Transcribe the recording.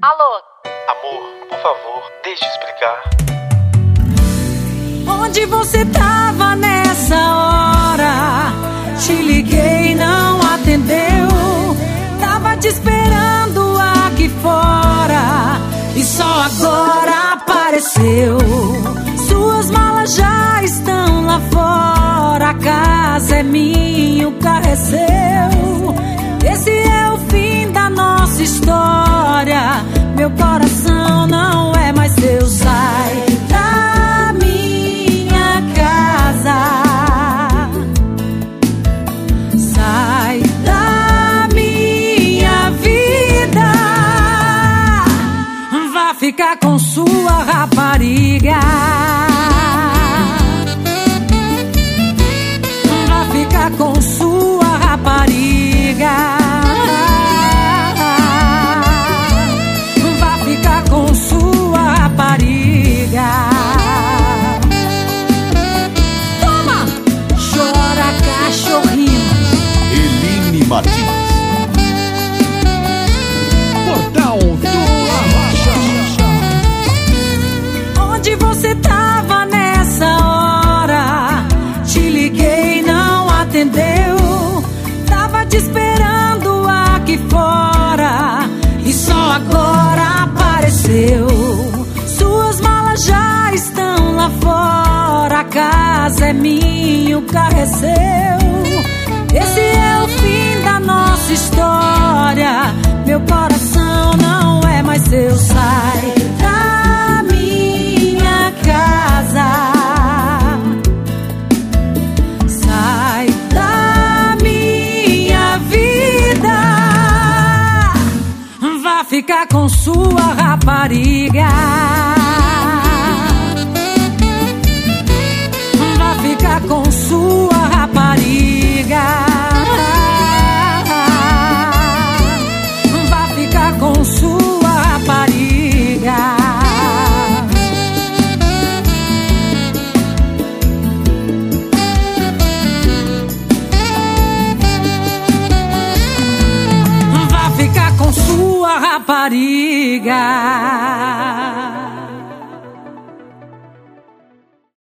Amor, por favor, deixe explicar. Onde você tava nessa hora? Te liguei, não atendeu. Tava te esperando aqui fora e só agora apareceu. Suas malas já estão lá fora. A casa é minha, o carro é seu. Ficar com sua rapariga. Casa é minha, o carro é seu. Esse é o fim da nossa história. Meu coração não é mais seu. Sai da minha casa. Ficar com sua rapariga. Rapariga.